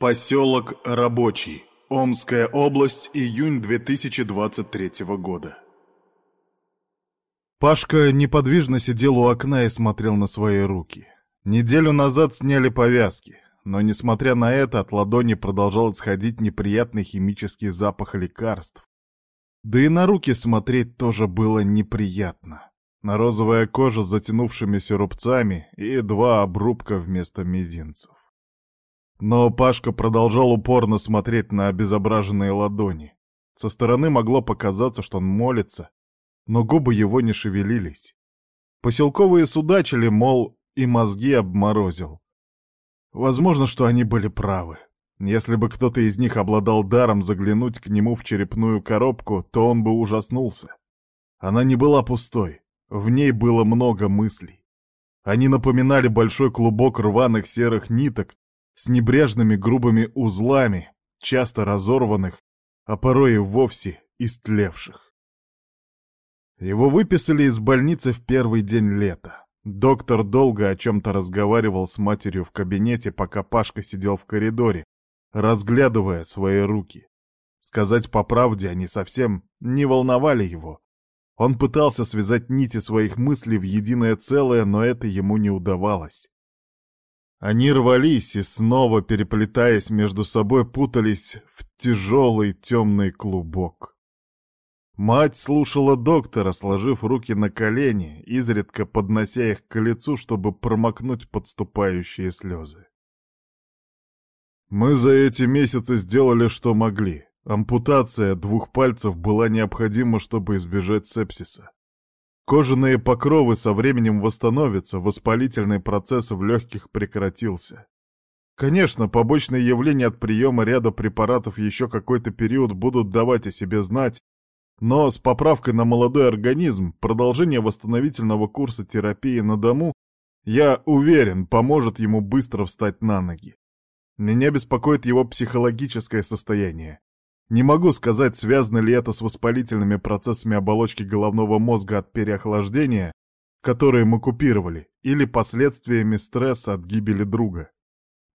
Поселок Рабочий. Омская область. Июнь 2023 года. Пашка неподвижно сидел у окна и смотрел на свои руки. Неделю назад сняли повязки, но, несмотря на это, от ладони продолжал исходить неприятный химический запах лекарств. Да и на руки смотреть тоже было неприятно. На розовая кожа с затянувшимися рубцами и два обрубка вместо мизинцев. Но Пашка продолжал упорно смотреть на обезображенные ладони. Со стороны могло показаться, что он молится, но губы его не шевелились. Поселковые судачили, мол, и мозги обморозил. Возможно, что они были правы. Если бы кто-то из них обладал даром заглянуть к нему в черепную коробку, то он бы ужаснулся. Она не была пустой, в ней было много мыслей. Они напоминали большой клубок рваных серых ниток, с небрежными грубыми узлами, часто разорванных, а порой и вовсе истлевших. Его выписали из больницы в первый день лета. Доктор долго о чем-то разговаривал с матерью в кабинете, пока Пашка сидел в коридоре, разглядывая свои руки. Сказать по правде, они совсем не волновали его. Он пытался связать нити своих мыслей в единое целое, но это ему не удавалось. Они рвались и снова, переплетаясь между собой, путались в тяжелый темный клубок. Мать слушала доктора, сложив руки на колени, изредка поднося их к лицу, чтобы промокнуть подступающие слезы. Мы за эти месяцы сделали, что могли. Ампутация двух пальцев была необходима, чтобы избежать сепсиса. Кожаные покровы со временем восстановятся, воспалительный процесс в легких прекратился. Конечно, побочные явления от приема ряда препаратов еще какой-то период будут давать о себе знать, но с поправкой на молодой организм продолжение восстановительного курса терапии на дому, я уверен, поможет ему быстро встать на ноги. Меня беспокоит его психологическое состояние. Не могу сказать, связано ли это с воспалительными процессами оболочки головного мозга от переохлаждения, которые мы купировали, или последствиями стресса от гибели друга.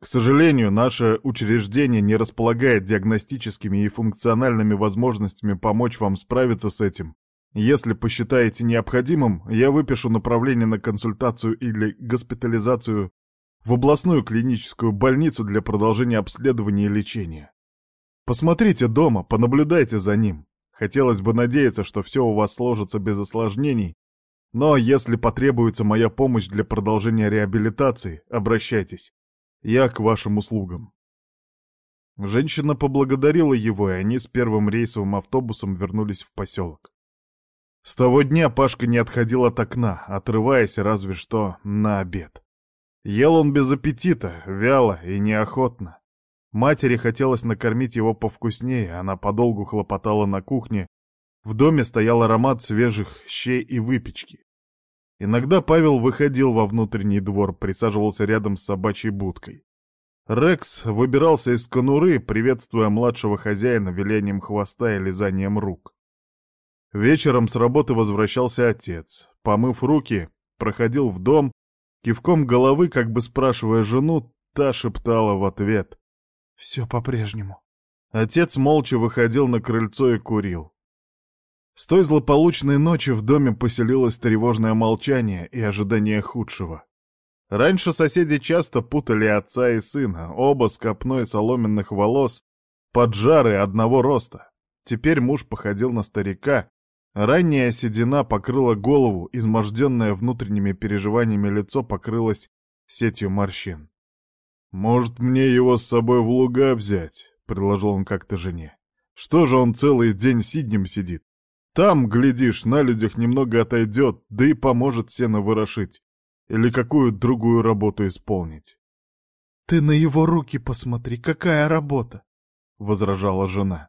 К сожалению, наше учреждение не располагает диагностическими и функциональными возможностями помочь вам справиться с этим. Если посчитаете необходимым, я выпишу направление на консультацию или госпитализацию в областную клиническую больницу для продолжения обследования и лечения. Посмотрите дома, понаблюдайте за ним. Хотелось бы надеяться, что все у вас сложится без осложнений, но если потребуется моя помощь для продолжения реабилитации, обращайтесь. Я к вашим услугам. Женщина поблагодарила его, и они с первым рейсовым автобусом вернулись в поселок. С того дня Пашка не отходил от окна, отрываясь разве что на обед. Ел он без аппетита, вяло и неохотно. Матери хотелось накормить его повкуснее, она подолгу хлопотала на кухне. В доме стоял аромат свежих щей и выпечки. Иногда Павел выходил во внутренний двор, присаживался рядом с собачьей будкой. Рекс выбирался из конуры, приветствуя младшего хозяина велением хвоста и лизанием рук. Вечером с работы возвращался отец. Помыв руки, проходил в дом, кивком головы, как бы спрашивая жену, та шептала в ответ. Все по-прежнему. Отец молча выходил на крыльцо и курил. С той злополучной ночи в доме поселилось тревожное молчание и ожидание худшего. Раньше соседи часто путали отца и сына, оба с копной соломенных волос, поджары одного роста. Теперь муж походил на старика. Ранняя седина покрыла голову, изможденное внутренними переживаниями лицо покрылось сетью морщин. «Может, мне его с собой в луга взять?» — предложил он как-то жене. «Что же он целый день сиднем сидит? Там, глядишь, на людях немного отойдет, да и поможет сено ворошить. Или какую другую работу исполнить». «Ты на его руки посмотри, какая работа!» — возражала жена.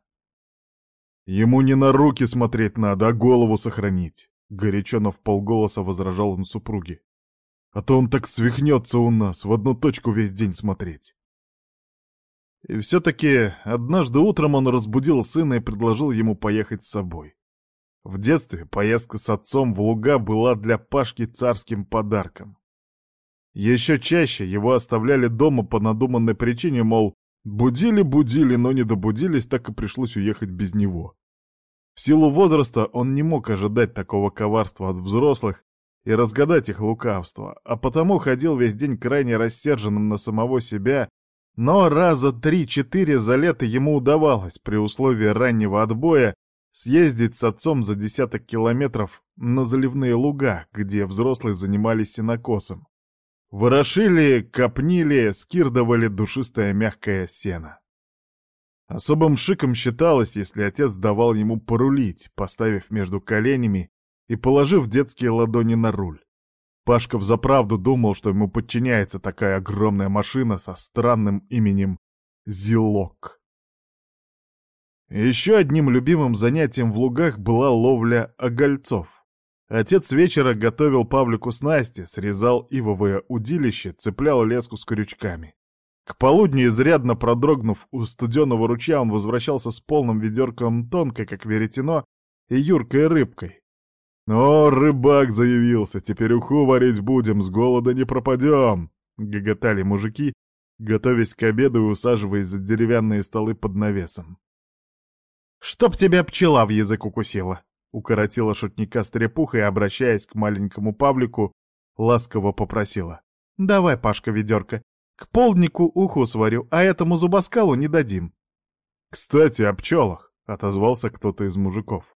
«Ему не на руки смотреть надо, а голову сохранить!» — горячо, но в полголоса возражал он супруге. А то он так свихнется у нас, в одну точку весь день смотреть. И все-таки однажды утром он разбудил сына и предложил ему поехать с собой. В детстве поездка с отцом в луга была для Пашки царским подарком. Еще чаще его оставляли дома по надуманной причине, мол, Будили-будили, но не добудились, так и пришлось уехать без него. В силу возраста он не мог ожидать такого коварства от взрослых и разгадать их лукавство, а потому ходил весь день крайне рассерженным на самого себя, но раза три-четыре за лето ему удавалось, при условии раннего отбоя, съездить с отцом за десяток километров на заливные луга, где взрослые занимались сенокосом. Ворошили, копнили, скирдовали душистое мягкое сено. Особым шиком считалось, если отец давал ему порулить, поставив между коленями и положив детские ладони на руль. Пашка взаправду думал, что ему подчиняется такая огромная машина со странным именем Зилок. Еще одним любимым занятием в лугах была ловля огольцов. Отец вечера готовил Павлику снасти, срезал ивовое удилище, цеплял леску с крючками. К полудню, изрядно продрогнув у студенного ручья, он возвращался с полным ведерком тонкой, как веретено, и юркой рыбкой. «О, рыбак заявился, теперь уху варить будем, с голода не пропадем!» — гоготали мужики, готовясь к обеду и усаживаясь за деревянные столы под навесом. «Чтоб тебя пчела в язык укусила!» — укоротила шутника стрепуха и, обращаясь к маленькому Павлику, ласково попросила. «Давай, Пашка, ведерко, к полднику уху сварю, а этому зубоскалу не дадим». «Кстати, о пчелах», — отозвался кто-то из мужиков.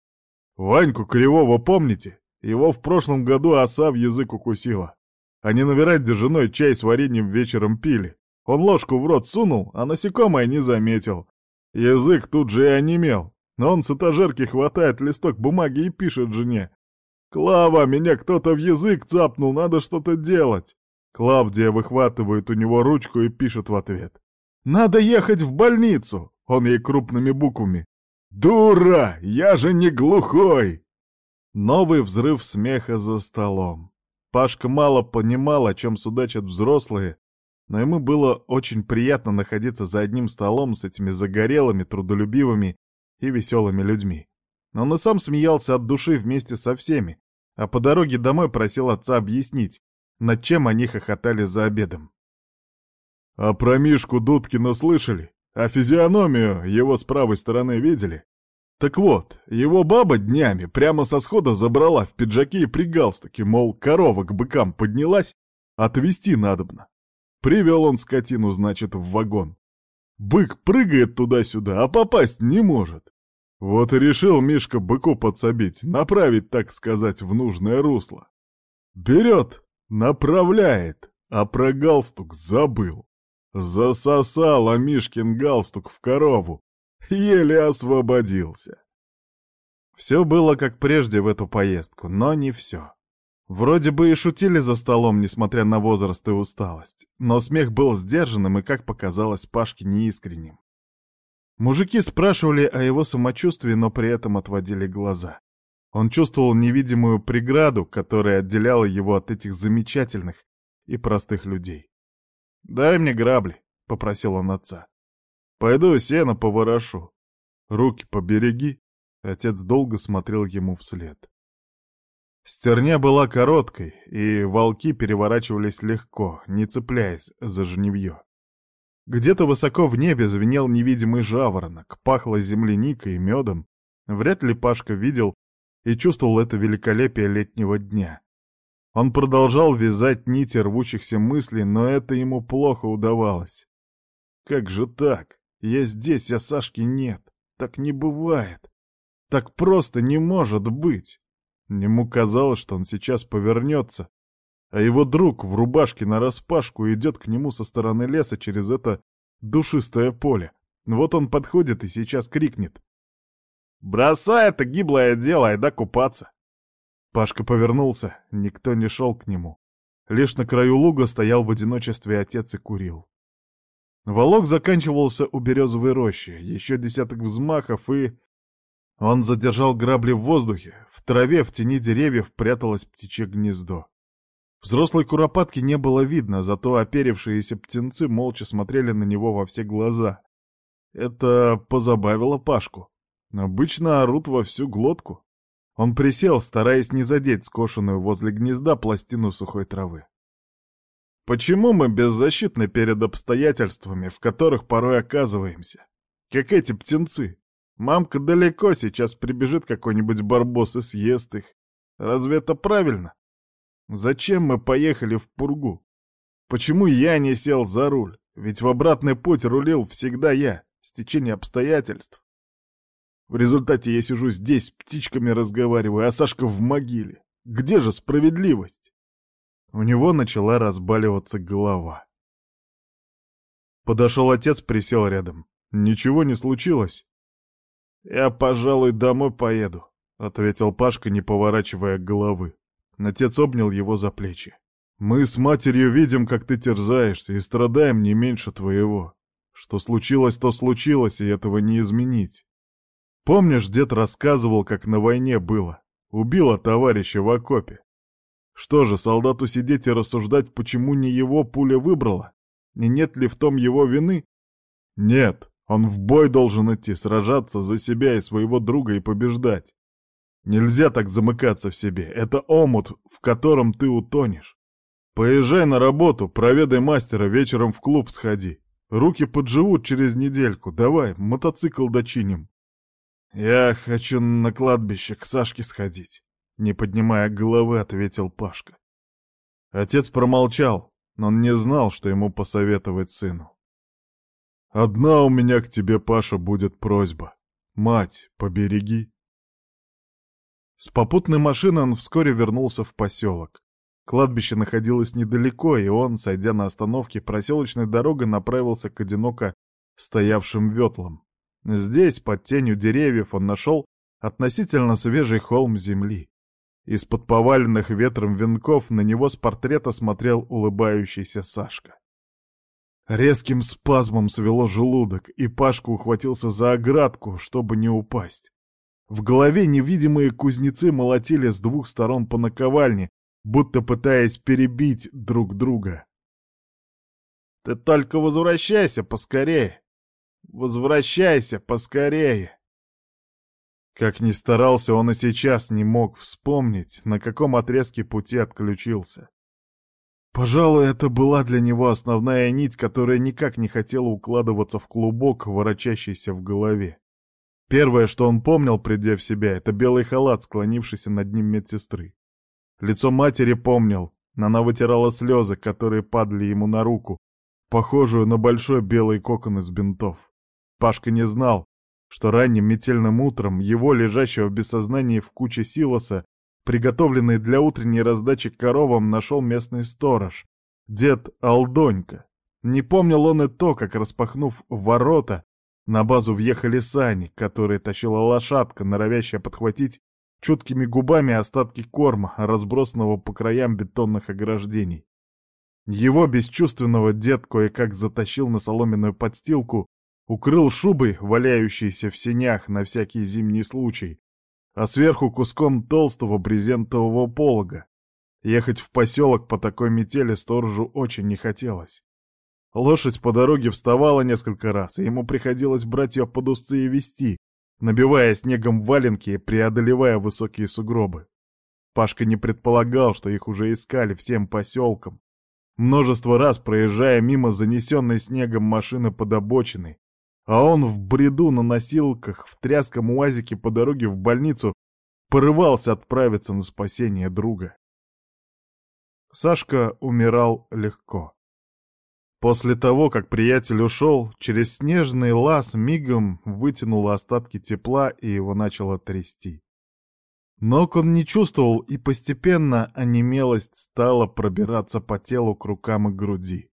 «Ваньку Кривого помните? Его в прошлом году оса в язык укусила. Они на веранде женой чай с вареньем вечером пили. Он ложку в рот сунул, а насекомое не заметил. Язык тут же и онемел. Но он с этажерки хватает листок бумаги и пишет жене. «Клава, меня кто-то в язык цапнул, надо что-то делать!» Клавдия выхватывает у него ручку и пишет в ответ. «Надо ехать в больницу!» Он ей крупными буквами. «Дура! Я же не глухой!» Новый взрыв смеха за столом. Пашка мало понимал, о чем судачат взрослые, но ему было очень приятно находиться за одним столом с этими загорелыми, трудолюбивыми и веселыми людьми. Он и сам смеялся от души вместе со всеми, а по дороге домой просил отца объяснить, над чем они хохотали за обедом. «А про Мишку Дудкина слышали? А физиономию его с правой стороны видели? Так вот, его баба днями прямо со схода забрала в пиджаке и при галстуке, мол, корова к быкам поднялась, отвезти надобно. Привел он скотину, значит, в вагон. Бык прыгает туда-сюда, а попасть не может. Вот и решил Мишка быку подсобить, направить, так сказать, в нужное русло. Берет, направляет, а про галстук забыл. Засосала Мишкин галстук в корову, еле освободился. Все было как прежде в эту поездку, но не все. Вроде бы и шутили за столом, несмотря на возраст и усталость, но смех был сдержанным и, как показалось, Пашке неискренним. Мужики спрашивали о его самочувствии, но при этом отводили глаза. Он чувствовал невидимую преграду, которая отделяла его от этих замечательных и простых людей. «Дай мне грабли», — попросил он отца. «Пойду сено поворошу. Руки побереги». Отец долго смотрел ему вслед. Стерня была короткой, и волки переворачивались легко, не цепляясь за жневье. Где-то высоко в небе звенел невидимый жаворонок, пахло земляникой и медом. Вряд ли Пашка видел и чувствовал это великолепие летнего дня. Он продолжал вязать нити рвущихся мыслей, но это ему плохо удавалось. Как же так? Я здесь, а Сашки нет. Так не бывает. Так просто не может быть. Ему казалось, что он сейчас повернется, а его друг в рубашке нараспашку идет к нему со стороны леса через это душистое поле. Вот он подходит и сейчас крикнет. «Бросай это гиблое дело, айда купаться!» Пашка повернулся, никто не шел к нему. Лишь на краю луга стоял в одиночестве отец и курил. Волок заканчивался у березовой рощи, еще десяток взмахов и... Он задержал грабли в воздухе. В траве, в тени деревьев пряталось птичье гнездо. Взрослой куропатки не было видно, зато оперившиеся птенцы молча смотрели на него во все глаза. Это позабавило Пашку. Обычно орут во всю глотку. Он присел, стараясь не задеть скошенную возле гнезда пластину сухой травы. Почему мы беззащитны перед обстоятельствами, в которых порой оказываемся? Как эти птенцы. Мамка далеко, сейчас прибежит какой-нибудь барбос и съест их. Разве это правильно? Зачем мы поехали в Пургу? Почему я не сел за руль? Ведь в обратный путь рулил всегда я, стечение обстоятельств. В результате я сижу здесь, птичками разговариваю, а Сашка в могиле. Где же справедливость? У него начала разбаливаться голова. Подошел отец, присел рядом. Ничего не случилось. «Я, пожалуй, домой поеду», — ответил Пашка, не поворачивая головы. Отец обнял его за плечи. «Мы с матерью видим, как ты терзаешься, и страдаем не меньше твоего. Что случилось, то случилось, и этого не изменить. Помнишь, дед рассказывал, как на войне было? Убила товарища в окопе. Что же, солдату сидеть и рассуждать, почему не его пуля выбрала? И нет ли в том его вины? Нет, он в бой должен идти, сражаться за себя и своего друга и побеждать. Нельзя так замыкаться в себе. Это омут, в котором ты утонешь. Поезжай на работу, проведай мастера, вечером в клуб сходи. Руки подживут через недельку. Давай, мотоцикл дочиним. «Я хочу на кладбище к Сашке сходить», — не поднимая головы, ответил Пашка. Отец промолчал, но он не знал, что ему посоветовать сыну. «Одна у меня к тебе, Паша, будет просьба. Мать, побереги». С попутной машины он вскоре вернулся в поселок. Кладбище находилось недалеко, и он, сойдя на остановке, проселочной дорогой направился к одиноко стоявшим ветлам. Здесь, под тенью деревьев, он нашел относительно свежий холм земли. Из-под поваленных ветром венков на него с портрета смотрел улыбающийся Сашка. Резким спазмом свело желудок, и Пашка ухватился за оградку, чтобы не упасть. В голове невидимые кузнецы молотили с двух сторон по наковальне, будто пытаясь перебить друг друга. «Ты только возвращайся поскорее!» Возвращайся поскорее!» Как ни старался, он и сейчас не мог вспомнить, на каком отрезке пути отключился. Пожалуй, это была для него основная нить, которая никак не хотела укладываться в клубок, ворочащийся в голове. Первое, что он помнил, придя в себя, это белый халат, склонившийся над ним медсестры. Лицо матери помнил, она вытирала слезы, которые падали ему на руку, похожую на большой белый кокон из бинтов. Пашка не знал, что ранним метельным утром его, лежащего без сознания в куче силоса, приготовленный для утренней раздачи коровам, нашел местный сторож, дед Алдонька. Не помнил он и то, как, распахнув ворота, на базу въехали сани, которые тащила лошадка, норовящая подхватить чуткими губами остатки корма, разбросанного по краям бетонных ограждений. Его бесчувственного дед кое-как затащил на соломенную подстилку укрыл шубой, валяющейся в сенях на всякий зимний случай, а сверху куском толстого брезентового полога. Ехать в поселок по такой метели сторожу очень не хотелось. Лошадь по дороге вставала несколько раз, и ему приходилось брать ее под узцы и вести, набивая снегом валенки и преодолевая высокие сугробы. Пашка не предполагал, что их уже искали всем поселком. Множество раз проезжая мимо занесенной снегом машины под обочиной, а он в бреду на носилках в тряском уазике по дороге в больницу порывался отправиться на спасение друга. Сашка умирал легко. После того, как приятель ушел, через снежный лаз мигом вытянул остатки тепла и его начало трясти. Ног он не чувствовал, и постепенно онемелость стала пробираться по телу к рукам и груди.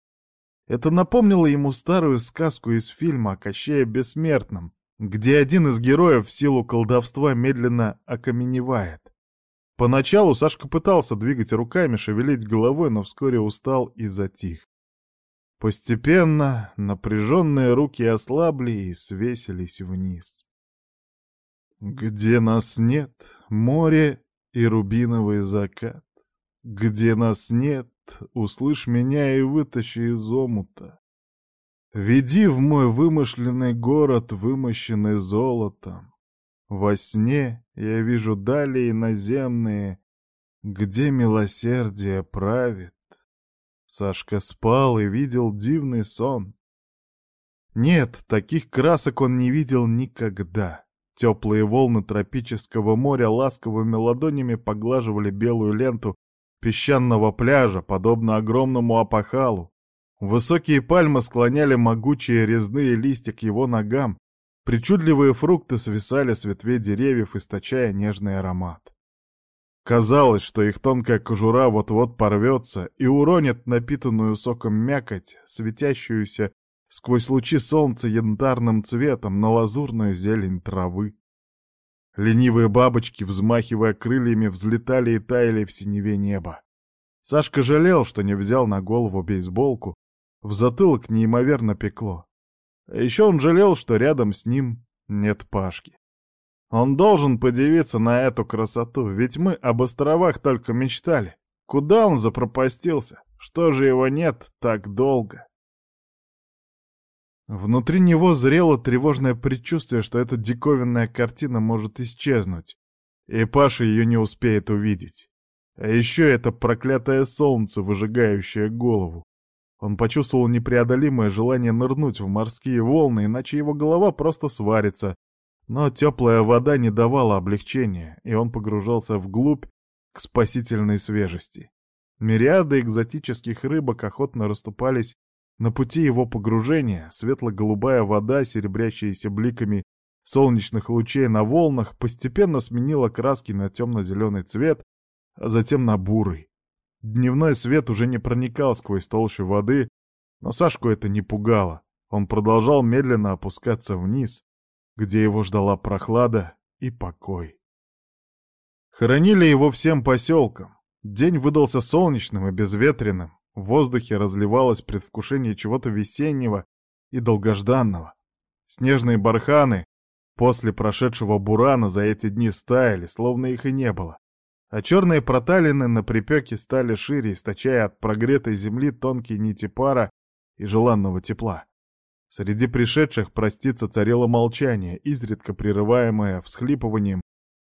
Это напомнило ему старую сказку из фильма о Кощее Бессмертном, где один из героев в силу колдовства медленно окаменевает. Поначалу Сашка пытался двигать руками, шевелить головой, но вскоре устал и затих. Постепенно напряженные руки ослабли и свесились вниз. Где нас нет, море и рубиновый закат. Где нас нет, услышь меня и вытащи из омута. Веди в мой вымышленный город, вымощенный золотом. Во сне я вижу дали наземные, где милосердие правит. Сашка спал и видел дивный сон. Нет, таких красок он не видел никогда. Теплые волны тропического моря ласковыми ладонями поглаживали белую ленту песчаного пляжа, подобно огромному опахалу. Высокие пальмы склоняли могучие резные листья к его ногам, причудливые фрукты свисали с ветвей деревьев, источая нежный аромат. Казалось, что их тонкая кожура вот-вот порвется и уронит напитанную соком мякоть, светящуюся сквозь лучи солнца янтарным цветом на лазурную зелень травы. Ленивые бабочки, взмахивая крыльями, взлетали и таяли в синеве неба. Сашка жалел, что не взял на голову бейсболку, в затылок неимоверно пекло. А еще он жалел, что рядом с ним нет Пашки. Он должен подивиться на эту красоту, ведь мы об островах только мечтали. Куда он запропастился? Что же его нет так долго? Внутри него зрело тревожное предчувствие, что эта диковинная картина может исчезнуть, и Паша ее не успеет увидеть. А еще это проклятое солнце, выжигающее голову. Он почувствовал непреодолимое желание нырнуть в морские волны, иначе его голова просто сварится, но теплая вода не давала облегчения, и он погружался вглубь к спасительной свежести. Мириады экзотических рыбок охотно расступались на пути его погружения, светло-голубая вода, серебрящаяся бликами солнечных лучей на волнах, постепенно сменила краски на темно-зеленый цвет, а затем на бурый. Дневной свет уже не проникал сквозь толщу воды, но Сашку это не пугало. Он продолжал медленно опускаться вниз, где его ждала прохлада и покой. Хоронили его всем поселкам. День выдался солнечным и безветренным. В воздухе разливалось предвкушение чего-то весеннего и долгожданного. Снежные барханы после прошедшего бурана за эти дни стаяли, словно их и не было. А черные проталины на припеке стали шире, источая от прогретой земли тонкие нити пара и желанного тепла. Среди пришедших проститься царило молчание, изредка прерываемое всхлипыванием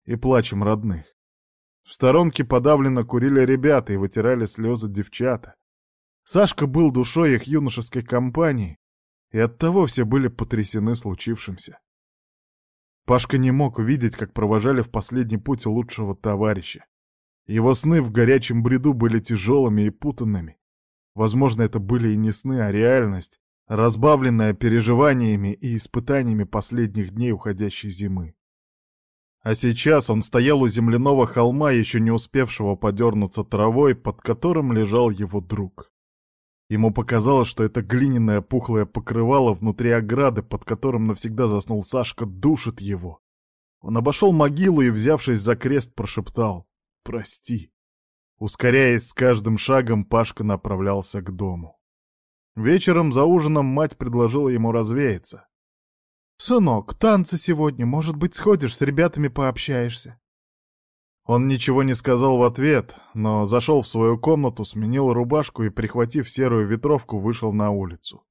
и плачем родных. В сторонке подавленно курили ребята и вытирали слезы девчата. Сашка был душой их юношеской компании, и оттого все были потрясены случившимся. Пашка не мог увидеть, как провожали в последний путь лучшего товарища. Его сны в горячем бреду были тяжелыми и путанными. Возможно, это были и не сны, а реальность, разбавленная переживаниями и испытаниями последних дней уходящей зимы. А сейчас он стоял у земляного холма, еще не успевшего подернуться травой, под которым лежал его друг. Ему показалось, что это глиняное пухлое покрывало внутри ограды, под которым навсегда заснул Сашка, душит его. Он обошел могилу и, взявшись за крест, прошептал «Прости». Ускоряясь с каждым шагом, Пашка направлялся к дому. Вечером за ужином мать предложила ему развеяться. «Сынок, танцы сегодня, может быть, сходишь с ребятами пообщаешься?» Он ничего не сказал в ответ, но зашел в свою комнату, сменил рубашку и, прихватив серую ветровку, вышел на улицу.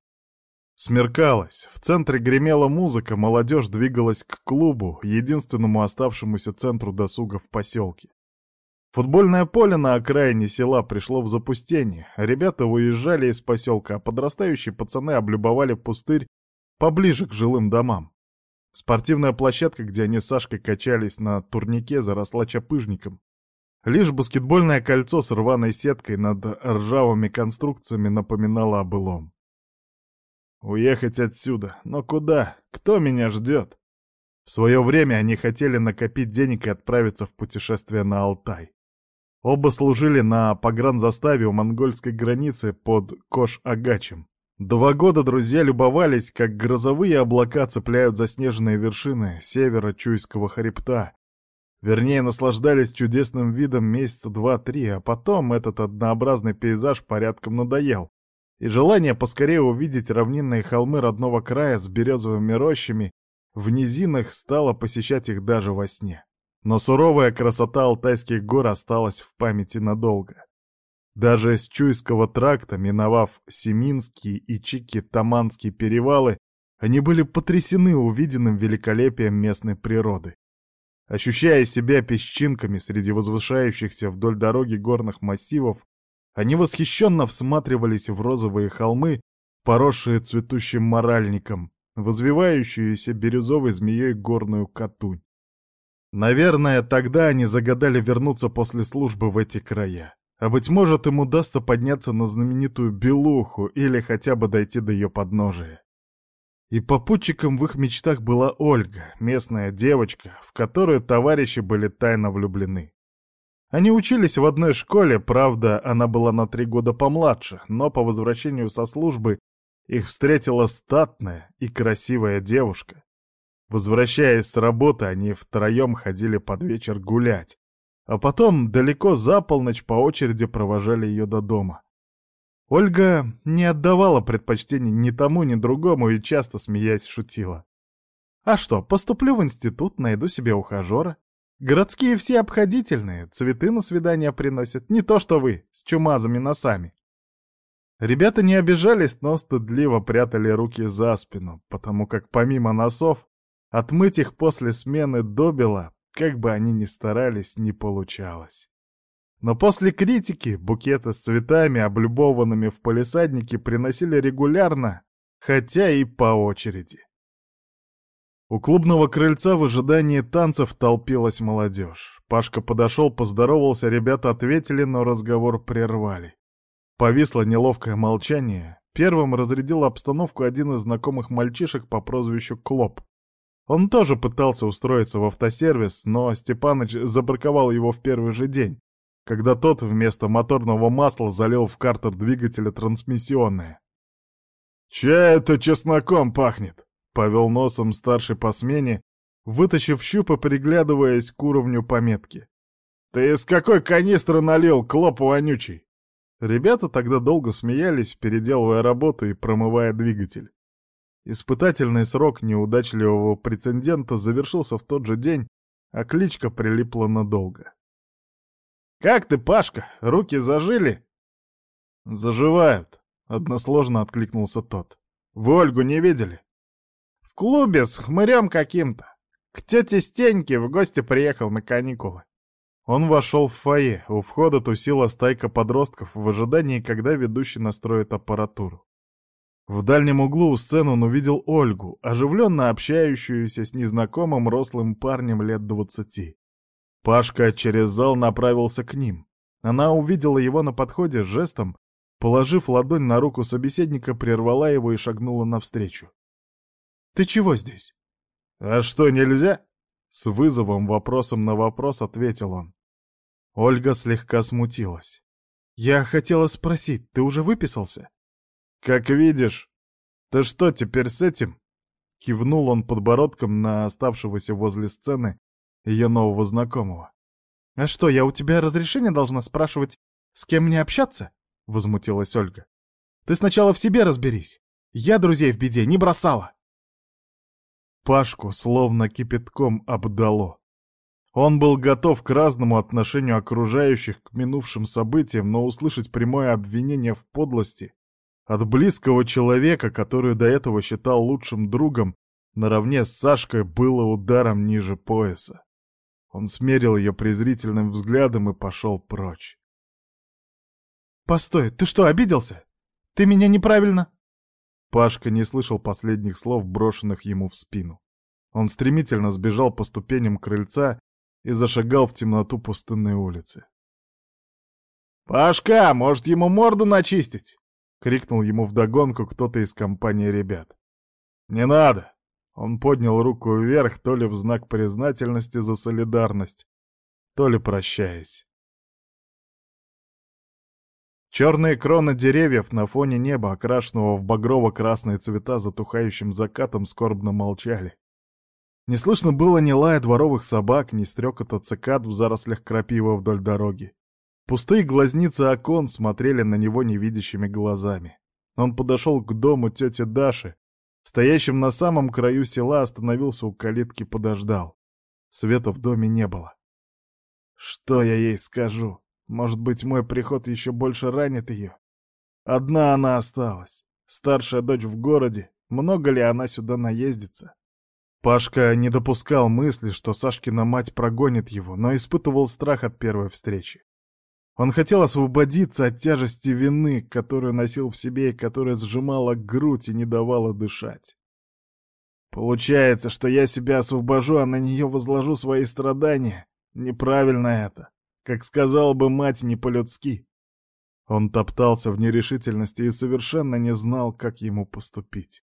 Смеркалось, в центре гремела музыка, молодежь двигалась к клубу, единственному оставшемуся центру досуга в поселке. Футбольное поле на окраине села пришло в запустение. Ребята уезжали из поселка, а подрастающие пацаны облюбовали пустырь поближе к жилым домам. Спортивная площадка, где они с Сашкой качались на турнике, заросла чапыжником. Лишь баскетбольное кольцо с рваной сеткой над ржавыми конструкциями напоминало о былом. Уехать отсюда. Но куда? Кто меня ждет? В свое время они хотели накопить денег и отправиться в путешествие на Алтай. Оба служили на погранзаставе у монгольской границы под Кош-Агачем. Два года друзья любовались, как грозовые облака цепляют заснеженные вершины севера Чуйского хребта. Вернее, наслаждались чудесным видом месяца два-три, а потом этот однообразный пейзаж порядком надоел. И желание поскорее увидеть равнинные холмы родного края с березовыми рощами в низинах стало посещать их даже во сне. Но суровая красота Алтайских гор осталась в памяти надолго. Даже с Чуйского тракта, миновав Семинские и Чики-Таманские перевалы, они были потрясены увиденным великолепием местной природы. Ощущая себя песчинками среди возвышающихся вдоль дороги горных массивов, Они восхищенно всматривались в розовые холмы, поросшие цветущим моральником, возвивающуюся бирюзовой змеей горную Катунь. Наверное, тогда они загадали вернуться после службы в эти края. А быть может, им удастся подняться на знаменитую Белуху или хотя бы дойти до ее подножия. И попутчиком в их мечтах была Ольга, местная девочка, в которую товарищи были тайно влюблены. Они учились в одной школе, правда, она была на три года помладше, но по возвращению со службы их встретила статная и красивая девушка. Возвращаясь с работы, они втроем ходили под вечер гулять, а потом далеко за полночь по очереди провожали ее до дома. Ольга не отдавала предпочтений ни тому, ни другому и часто, смеясь, шутила. «А что, поступлю в институт, найду себе ухажера. Городские все обходительные, цветы на свидание приносят, не то что вы, с чумазыми носами». Ребята не обижались, но стыдливо прятали руки за спину, потому как помимо носов, отмыть их после смены добила, как бы они ни старались, не получалось. Но после критики букеты с цветами, облюбованными в палисаднике, приносили регулярно, хотя и по очереди. У клубного крыльца в ожидании танцев толпилась молодежь. Пашка подошел, поздоровался, ребята ответили, но разговор прервали. Повисло неловкое молчание. Первым разрядил обстановку один из знакомых мальчишек по прозвищу Клоп. Он тоже пытался устроиться в автосервис, но Степаныч забраковал его в первый же день, когда тот вместо моторного масла залил в картер двигателя трансмиссионное. «Чай это чесноком пахнет!» — повел носом старший по смене, вытащив щуп и приглядываясь к уровню пометки. «Ты из какой канистры налил, клоп вонючий?» Ребята тогда долго смеялись, переделывая работу и промывая двигатель. Испытательный срок неудачливого прецедента завершился в тот же день, а кличка прилипла надолго. «Как ты, Пашка? Руки зажили?» «Заживают», — односложно откликнулся тот. «Вы Ольгу не видели?» «В клубе с хмырем каким-то. К тете Стеньке в гости приехал на каникулы». Он вошел в фойе. У входа тусила стайка подростков в ожидании, когда ведущий настроит аппаратуру. В дальнем углу у сцены он увидел Ольгу, оживленно общающуюся с незнакомым рослым парнем лет двадцати. Пашка через зал направился к ним. Она увидела его на подходе жестом, положив ладонь на руку собеседника, прервала его и шагнула навстречу. «Ты чего здесь?» «А что, нельзя?» С вызовом вопросом на вопрос ответил он. Ольга слегка смутилась. «Я хотела спросить, ты уже выписался?» «Как видишь. Ты что, теперь с этим?» Кивнул он подбородком на оставшегося возле сцены ее нового знакомого. «А что, я у тебя разрешение должна спрашивать, с кем мне общаться?» — возмутилась Ольга. «Ты сначала в себе разберись. Я друзей в беде не бросала». Пашку словно кипятком обдало. Он был готов к разному отношению окружающих к минувшим событиям, но услышать прямое обвинение в подлости от близкого человека, который до этого считал лучшим другом, наравне с Сашкой было ударом ниже пояса. Он смерил ее презрительным взглядом и пошел прочь. «Постой, ты что, обиделся? Ты меня неправильно...» Пашка не слышал последних слов, брошенных ему в спину. Он стремительно сбежал по ступеням крыльца и зашагал в темноту пустынной улицы. «Пашка, может, ему морду начистить?» — крикнул ему вдогонку кто-то из компании ребят. «Не надо!» Он поднял руку вверх, то ли в знак признательности за солидарность, то ли прощаясь. Черные кроны деревьев на фоне неба, окрашенного в багрово-красные цвета затухающим закатом, скорбно молчали. Не слышно было ни лая дворовых собак, ни стрекота цикад в зарослях крапива вдоль дороги. Пустые глазницы окон смотрели на него невидящими глазами. Он подошел к дому тети Даши, Стоящим на самом краю села остановился у калитки, подождал. Света в доме не было. Что я ей скажу? Может быть, мой приход еще больше ранит ее? Одна она осталась. Старшая дочь в городе. Много ли она сюда наездится? Пашка не допускал мысли, что Сашкина мать прогонит его, но испытывал страх от первой встречи. Он хотел освободиться от тяжести вины, которую носил в себе и которая сжимала грудь и не давала дышать. Получается, что я себя освобожу, а на нее возложу свои страдания. Неправильно это. Как сказала бы мать, не по-людски. Он топтался в нерешительности и совершенно не знал, как ему поступить.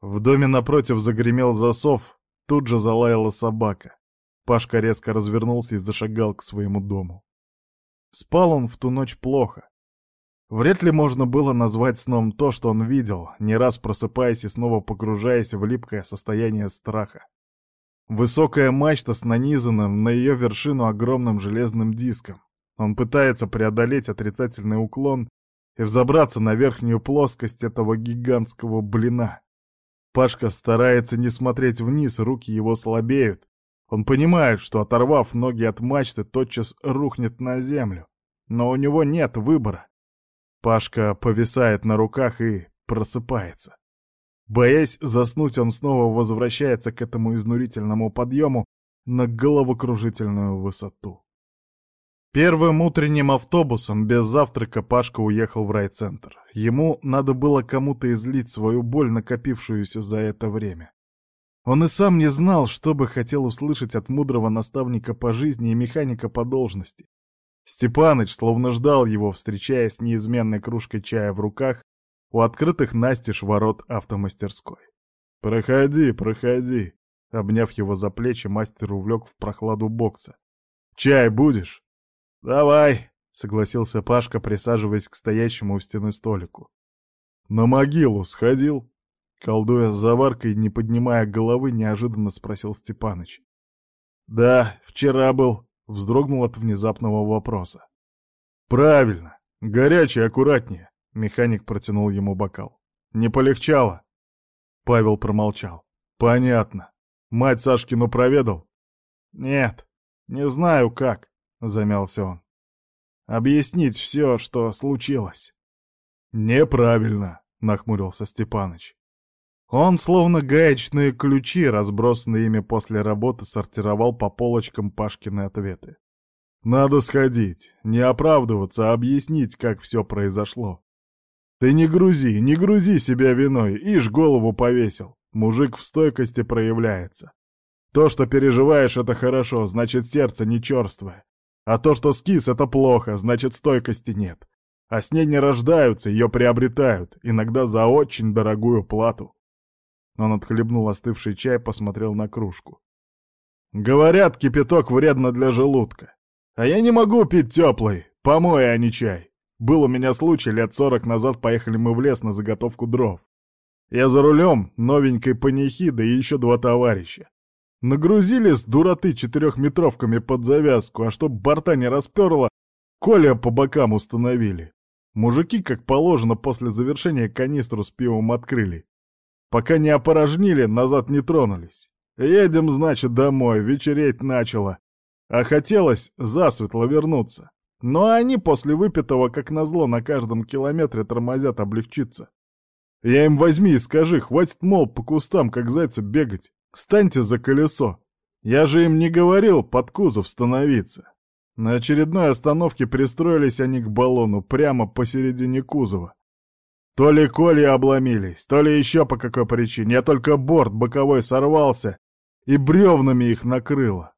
В доме напротив загремел засов, тут же залаяла собака. Пашка резко развернулся и зашагал к своему дому. Спал он в ту ночь плохо. Вряд ли можно было назвать сном то, что он видел, не раз просыпаясь и снова погружаясь в липкое состояние страха. Высокая мачта с нанизанным на ее вершину огромным железным диском. Он пытается преодолеть отрицательный уклон и взобраться на верхнюю плоскость этого гигантского блина. Пашка старается не смотреть вниз, руки его слабеют. Он понимает, что, оторвав ноги от мачты, тотчас рухнет на землю. Но у него нет выбора. Пашка повисает на руках и просыпается. Боясь заснуть, он снова возвращается к этому изнурительному подъему на головокружительную высоту. Первым утренним автобусом без завтрака Пашка уехал в райцентр. Ему надо было кому-то излить свою боль, накопившуюся за это время. Он и сам не знал, что бы хотел услышать от мудрого наставника по жизни и механика по должности. Степаныч словно ждал его, встречаясь с неизменной кружкой чая в руках у открытых настежь ворот автомастерской. «Проходи, проходи!» Обняв его за плечи, мастер увлек в прохладу бокса. «Чай будешь?» «Давай!» — согласился Пашка, присаживаясь к стоящему у стены столику. «На могилу сходил?» Колдуя с заваркой, не поднимая головы, неожиданно спросил Степаныч. «Да, вчера был», — вздрогнул от внезапного вопроса. «Правильно. Горячий, аккуратнее. Механик протянул ему бокал. «Не полегчало?» Павел промолчал. «Понятно. Мать Сашкину проведал?» «Нет, не знаю как», — замялся он. «Объяснить все, что случилось». «Неправильно», — нахмурился Степаныч. Он, словно гаечные ключи, разбросанные ими после работы, сортировал по полочкам Пашкины ответы. «Надо сходить, не оправдываться, а объяснить, как все произошло. Ты не грузи, не грузи себя виной, ишь голову повесил. Мужик в стойкости проявляется. То, что переживаешь, это хорошо, значит сердце не черствое. А то, что скис, это плохо, значит стойкости нет. А с ней не рождаются, ее приобретают, иногда за очень дорогую плату. Он отхлебнул остывший чай, посмотрел на кружку. Говорят, кипяток вредно для желудка. А я не могу пить теплый, помой, а не чай. Был у меня случай, лет сорок назад поехали мы в лес на заготовку дров. Я за рулем, новенькой панихида и еще два товарища. Нагрузили с дуроты четырехметровками под завязку, а чтоб борта не расперло, коля по бокам установили. Мужики, как положено, после завершения канистру с пивом открыли. Пока не опорожнили, назад не тронулись. Едем, значит, домой, вечереть начало. А хотелось засветло вернуться. Но они после выпитого, как назло, на каждом километре тормозят облегчиться. Я им возьми и скажи, хватит, мол, по кустам, как зайца, бегать. Станьте за колесо. Я же им не говорил под кузов становиться. На очередной остановке пристроились они к баллону, прямо посередине кузова. То ли коли обломились, то ли еще по какой причине. Я только борт боковой сорвался, и бревнами их накрыло.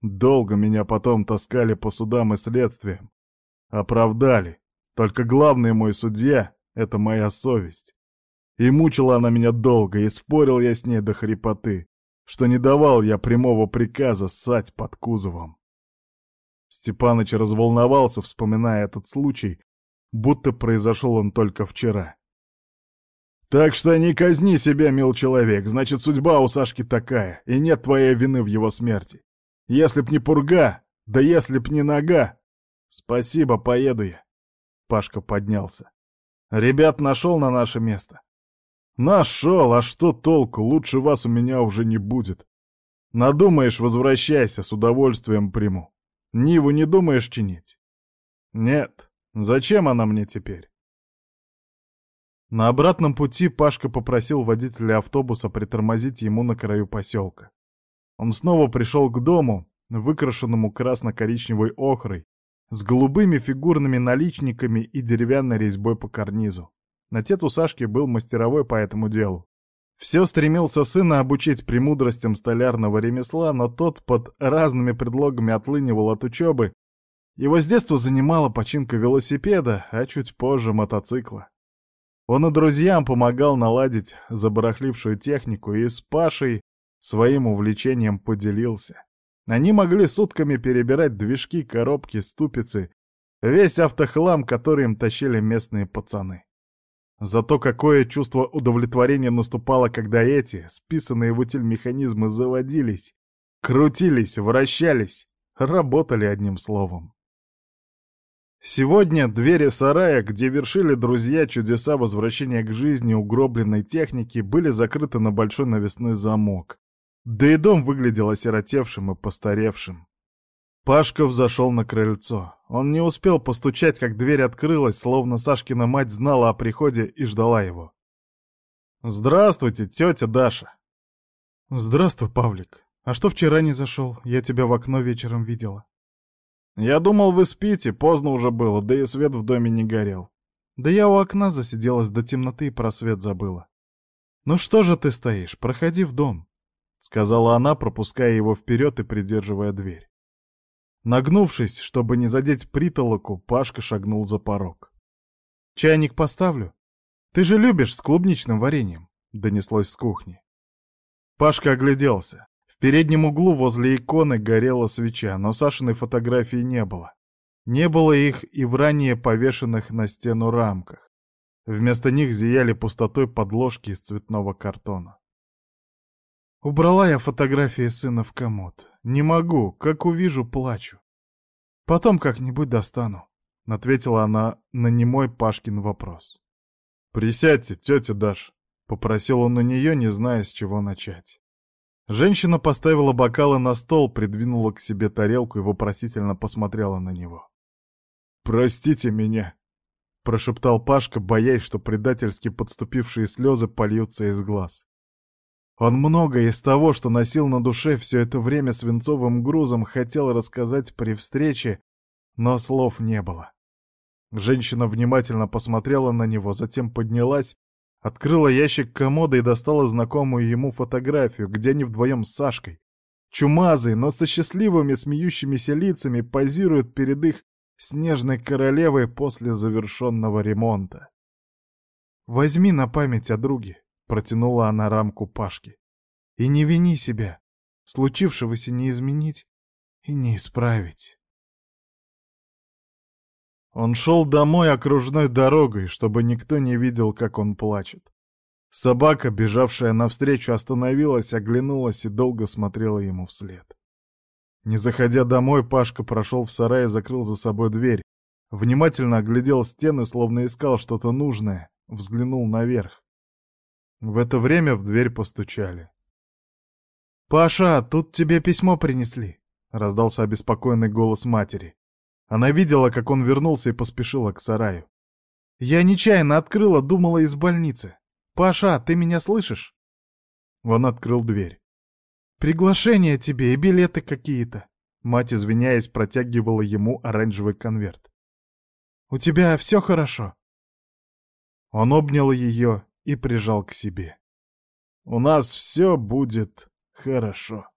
Долго меня потом таскали по судам и следствиям. Оправдали. Только главный мой судья — это моя совесть. И мучила она меня долго, и спорил я с ней до хрипоты, что не давал я прямого приказа ссать под кузовом. Степаныч разволновался, вспоминая этот случай, будто произошел он только вчера. «Так что не казни себя, мил человек, значит, судьба у Сашки такая, и нет твоей вины в его смерти. Если б не пурга, да если б не нога. Спасибо, поеду я. Пашка поднялся. Ребят нашел на наше место. Нашел, а что толку, лучше вас у меня уже не будет. Надумаешь, возвращайся, с удовольствием приму. Ниву не думаешь чинить? Нет. Зачем она мне теперь? На обратном пути Пашка попросил водителя автобуса притормозить ему на краю поселка. Он снова пришел к дому, выкрашенному красно-коричневой охрой, с голубыми фигурными наличниками и деревянной резьбой по карнизу. Отец у Сашки был мастеровой по этому делу. Все стремился сына обучить премудростям столярного ремесла, но тот под разными предлогами отлынивал от учебы. Его с детства занимала починка велосипеда, а чуть позже мотоцикла. Он и друзьям помогал наладить забарахлившую технику и с Пашей своим увлечением поделился. Они могли сутками перебирать движки, коробки, ступицы, весь автохлам, который им тащили местные пацаны. Зато какое чувство удовлетворения наступало, когда эти, списанные в утиль механизмы, заводились, крутились, вращались, работали одним словом. Сегодня двери сарая, где вершили друзья чудеса возвращения к жизни угробленной техники, были закрыты на большой навесной замок. Да и дом выглядел осиротевшим и постаревшим. Пашков зашел на крыльцо. Он не успел постучать, как дверь открылась, словно Сашкина мать знала о приходе и ждала его. «Здравствуйте, тетя Даша!» «Здравствуй, Павлик. А что вчера не зашел? Я тебя в окно вечером видела». «Я думал, вы спите, поздно уже было, да и свет в доме не горел». «Да я у окна засиделась до темноты и про свет забыла». «Ну что же ты стоишь? Проходи в дом», — сказала она, пропуская его вперед и придерживая дверь. Нагнувшись, чтобы не задеть притолоку, Пашка шагнул за порог. «Чайник поставлю? Ты же любишь с клубничным вареньем», — донеслось с кухни. Пашка огляделся. Переднем углу возле иконы горела свеча, но Сашиной фотографии не было. Не было их и в ранее повешенных на стену рамках. Вместо них зияли пустотой подложки из цветного картона. Убрала я фотографии сына в комод. Не могу, как увижу, плачу. Потом как-нибудь достану, — ответила она на немой Пашкин вопрос. «Присядьте, тетя Даш», — попросил он у нее, не зная, с чего начать. Женщина поставила бокалы на стол, придвинула к себе тарелку и вопросительно посмотрела на него. «Простите меня», — прошептал Пашка, боясь, что предательски подступившие слезы польются из глаз. Он многое из того, что носил на душе все это время свинцовым грузом, хотел рассказать при встрече, но слов не было. Женщина внимательно посмотрела на него, затем поднялась, открыла ящик комода и достала знакомую ему фотографию, где они вдвоем с Сашкой. Чумазые, но со счастливыми смеющимися лицами позируют перед их снежной королевой после завершенного ремонта. «Возьми на память о друге», Протянула она рамку Пашки. И не вини себя. Случившегося не изменить и не исправить. Он шел домой окружной дорогой, чтобы никто не видел, как он плачет. Собака, бежавшая навстречу, остановилась, оглянулась и долго смотрела ему вслед. Не заходя домой, Пашка прошел в сарай и закрыл за собой дверь. Внимательно оглядел стены, словно искал что-то нужное, взглянул наверх. В это время в дверь постучали. «Паша, тут тебе письмо принесли», — раздался обеспокоенный голос матери. Она видела, как он вернулся и поспешила к сараю. «Я нечаянно открыла, думала из больницы. Паша, ты меня слышишь?» Он открыл дверь. «Приглашение тебе и билеты какие-то». Мать, извиняясь, протягивала ему оранжевый конверт. «У тебя все хорошо?» Он обнял ее и прижал к себе. «У нас все будет хорошо».